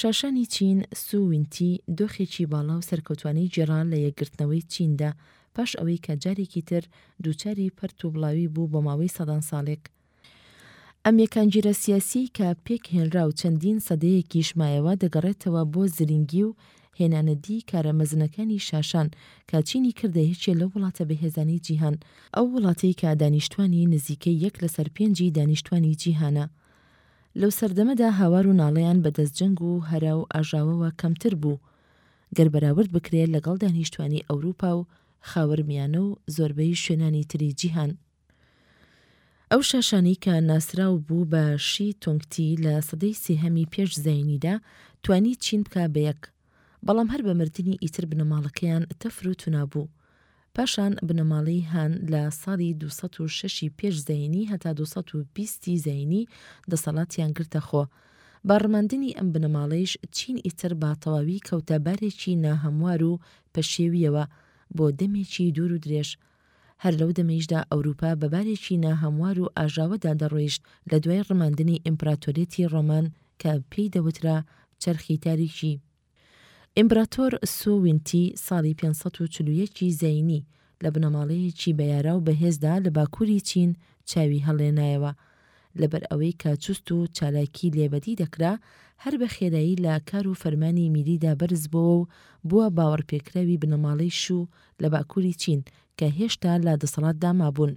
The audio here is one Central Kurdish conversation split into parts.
شاشانی چین، سو وین تی، دۆخێکی باڵا و سەرکەوتوانەی گێڕا لە یەکگرتنەوەی چیندا، پاش ئەوەی کە جارێکی تر دووچاری پەرت و بڵاوی بوو بۆ ماوەی سەدان ساڵێک. ئەم یەکانگیرە سیاسییەی کە پێکهێنرا و چەندین سەدەیەکیش مایەوە دەگەڕێتەوە بۆ زرینگی و هێنانەدیی کارە مەزنەکانی شاشان کە چینی کردە یەکێ لەو وڵاتە بەهێزانەی جیهان، ئەو وڵاتەی کە دانیشتوانی نزیکەی یەک لەسەر پێنجی دانیشتوانی جیهانە. لەو سەردەمەدا هاوار و ناڵەیان بە دەست جەنگ و هەرا و ئاژاوەوە کەمتر بوو گەر بەراورد بکرێ لەگەڵ دانیشتوانی ئەوروپا و خاورمیانە و زۆربەی شوێنانی تری جیهان. ئەو شاشانەی کە ناسراو بوو بە شی تونگ تی لە سەدەی سێهەمی پێش زایینیدا توانی چین بکا بە یەک، بەڵام هەر بە مردنی ئیتر بنەماڵەکەیان تەفر و تونا بوو. پاشان بنەماڵەی هان لە ساڵی دوو سەد و شەش ی پێش زەینی هەتا دوو سەد و بیست ی زەینی دەسەڵاتیان گرتە خۆ. بە ڕماندنی ئەم بنەماڵەیش چین ئیتر بە تەواوی کەوتە بارێکی ناهەموار و پەشێوییەوە بۆ دەمێکی دوور و درێژ، هەر لەو دەمەیشدا ئەوروپا بە بارێکی ناهەموار و ئاژاوەدا دەڕۆیشت لە دوای ڕماندنی ئیمپراتۆریەتی ڕۆمان کە پێی دەوترا چەرخی تاریکی. ئیمپراتۆر سو وینتی ساڵی پێنج سەد و چل و یەک ی زایینی لە بنەماڵەیەکی بەیاراو بەهێزدا لە باکووری چین چاوی هەڵێنایەوە لەبەر ئەوەی کە چوست و چالاکی لێ بەدی دەکرا، هەر بە خێرایی لە کار و فەرمانی میریدا بەرز بۆوە و بووە باوەڕپێکراوی بنەماڵەی شو لە باکووری چین کە هێشتا لە دەسەڵاتدا مابوون.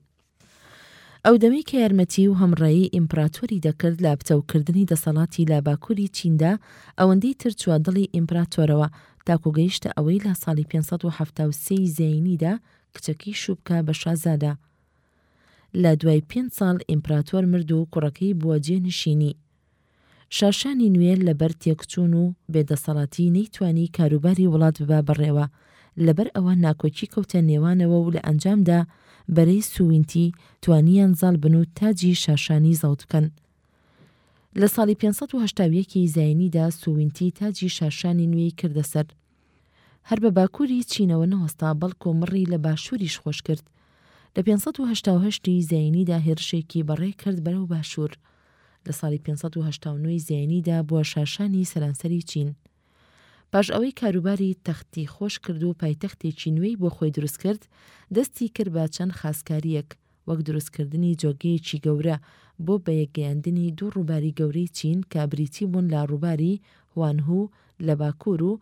ئەو دەمی کە یارمەتی و هەمڕایی ئیمپڕاتۆری دەکرد لە پتەو کردنی دەسەڵاتی لە باکووری چیندا، ئەوەندەی تر چووە دڵی ئیمپڕاتۆرەوە تاکوو گەیشتە ئەوەی لە ساڵی پێنج سەد و حەفتا و سێ ی زایینیدا کچەکەی شو بکا بە شازادە. لە دوای پێنج ساڵ ئیمپراتۆر مرد و کوڕەکەی بووە جێ نشینی. شاشانی نوێ لە بەر تێکچوون و بێ دەسەڵاتی نەیتوانی کاروباری وڵات ببا بەڕێوە، لە بەر ئەوە ناکۆکی کەوتە نێوانەوە و لە ئەنجامدا بەرەی سووینتی توانیان زاڵ بن و تاجی شاشانی زەوت بکەن. لە ساڵی پێنج سەد و هەشتا و یەک ی زاینیدا سووینتی تاجی شاشانی نوێی کردە سەر. هەر بە باکووری چینەوە نەوەستا، بەڵکۆ مڕی لە باشووریش خۆش کرد. لە پێنج سەد و هەشتا و هەشت ی زایینیدا هێرشێکی بەڕێ کرد بەرەو باشوور. لە ساڵی پێنج سەد و هەشتا و نۆ ی زایینیدا بووە شاشانی سەرانسەری چین. پاش ئەوەی کاروباری تەختی خۆش کرد و پایتەختێکی نوێی بۆ خۆی دروست کرد، دەستی کرد بە چەند خاسکارییەک، وەک دروستکردنی جۆگەیەکی گەورە بۆ بەیەکگەیاندنی دوو ڕووباری گەورەی چین کە بریتی بوون لە ڕووباری هوانهو لە باکوور و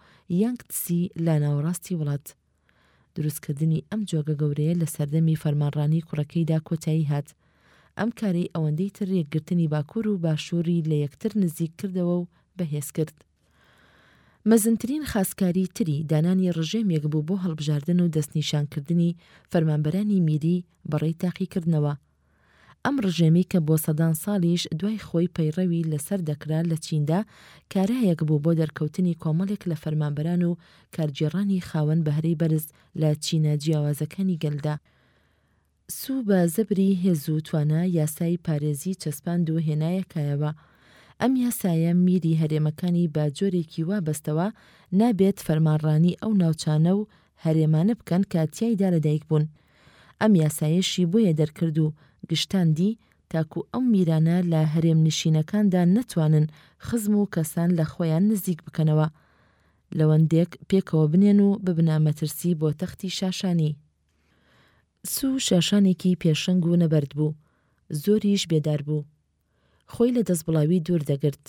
یانگ تسی لە ناوەڕاستی وڵات. دروستکردنی ئەم جۆگە گەورەیە لە سەردەمی فەرمانڕانیی کوڕەکەیدا کۆتایی هات. ئەم کارەی ئەوەندەی تر یەکگرتنی باکوور و باشووری لە یەکتر نزیک کردەوە و بەهێز کرد. مەزنترین خاسکاری تری دانانی ڕژێمێک بوو بۆ هەڵبژاردن و دەستنیشانکردنی فەرمانبەرانی میری بەڕێی تاقیکردنەوە. ئەم ڕژێمی کە بۆ سەدان ساڵیش دوای خۆی پەیڕەوی لەسەر دەکرا لە چیندا کارایەک بوو بۆ دەرکەوتنی کۆمەڵێک لە فەرمانبەران و کارگێڕانی خاوەن بەهرەی بەرز لە چینە جیاوازەکانی گەلدا. سوو بە زەبری هێز و توانا یاسای پارێزی چەسپاند و هێنایە کایەوە. ئەم یاسایە میری هەرێمەکانی بە جۆرێکی وا بەستەوە نابێت فەرمانڕانی ئەو ناوچانە و هەرێمانە بکەن کە تیایدا لەدایک بوون. ئەم یاسایەشی بۆیە دەرکرد و گشتاندی تاکو ئەو میرانە لە هەرێمنشینەکاندا نەتوانن خزم و کەسان لە خۆیان نزیک بکەنەوە لەوەندێک پێکەوە بنێن و ببنە مەترسی بۆ تەختی شاشانی. سوو شاشانێکی پێشەنگ و نەبەرد بوو، زۆریش بێدار بوو. خۆی لە دەستبڵاوی دوور دەگرت.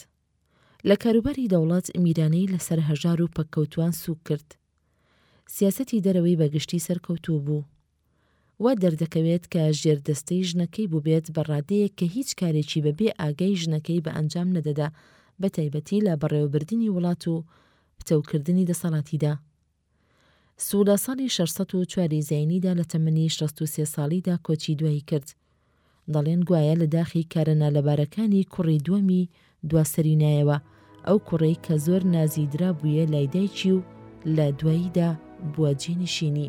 لە کاروباری دەوڵەت میرانەی لە سەر هەژار و پەککەوتووان سووک کرد. سیاسەتی دەرەوەی بە گشتی سەرکەوتوو بوو. وا دەردەکەوێت کە ژێردەستەی ژنەکەی بووبێت بە ڕادەیەک کە هیچ کارێکی بە بێ ئاگای ژنەکەی بە ئەنجام نەدەدا بە تایبەتی لە بەڕێوەبردنی وڵات و پتەوکردنی دەسەڵاتیدا. سوو لە ساڵی شەش سەد و چوار ی زاینیدا لە تەمەنی شەست و سێ ساڵیدا کۆچی دوایی کرد. دەڵێن گوایە لە داخی کارە نالەبارەکانی کوڕی دووەمی دوا سەری نایەوە، ئەو کوڕەی کە زۆر نازی درابوویە لای دایکی و لە دواییدا بووە جێنشینی.